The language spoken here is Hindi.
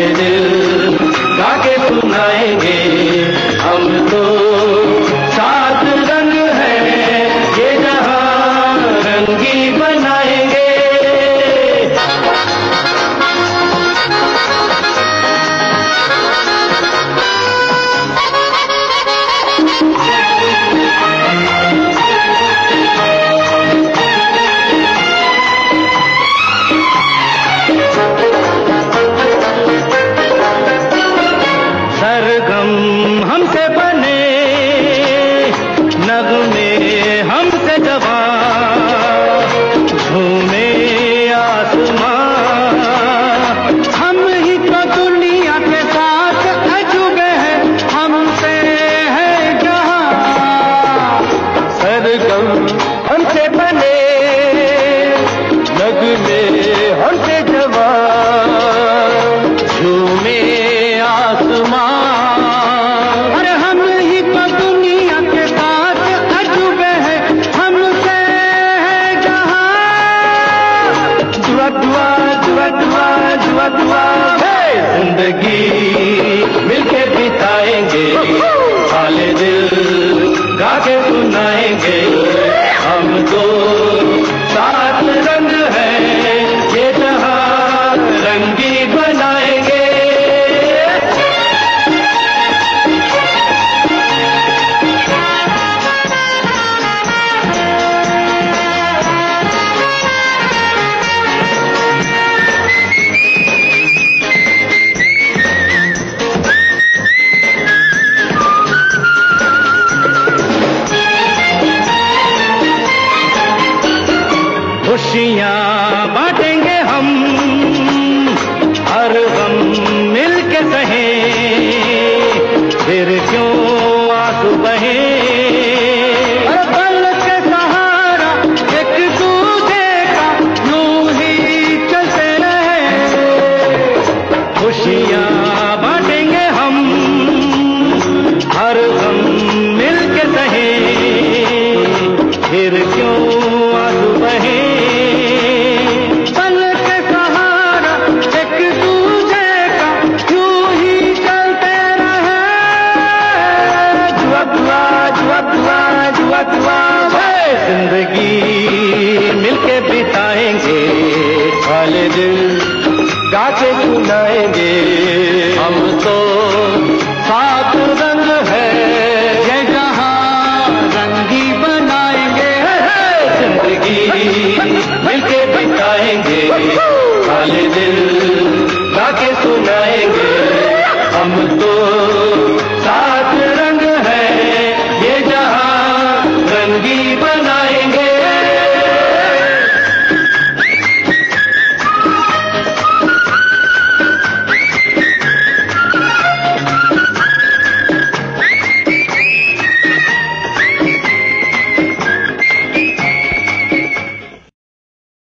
दिल मधुआ ज़िंदगी मिलके बिताएँगे। हाले दिल गा के सुनाएँगे। हम दो खुशियाँ बांटेंगे हम, हर गम मिल के सहे। फिर क्यों आँसू बहे? खुशियाँ बांटेंगे हम, हर गम मिल के फिर नाचे सुनाएँगे हम तो सात रंग है, ये जहाँ रंगी बनाएँगे। ज़िंदगी मिलके बिताएँगे। खाली दिल गाके सुनाएँगे।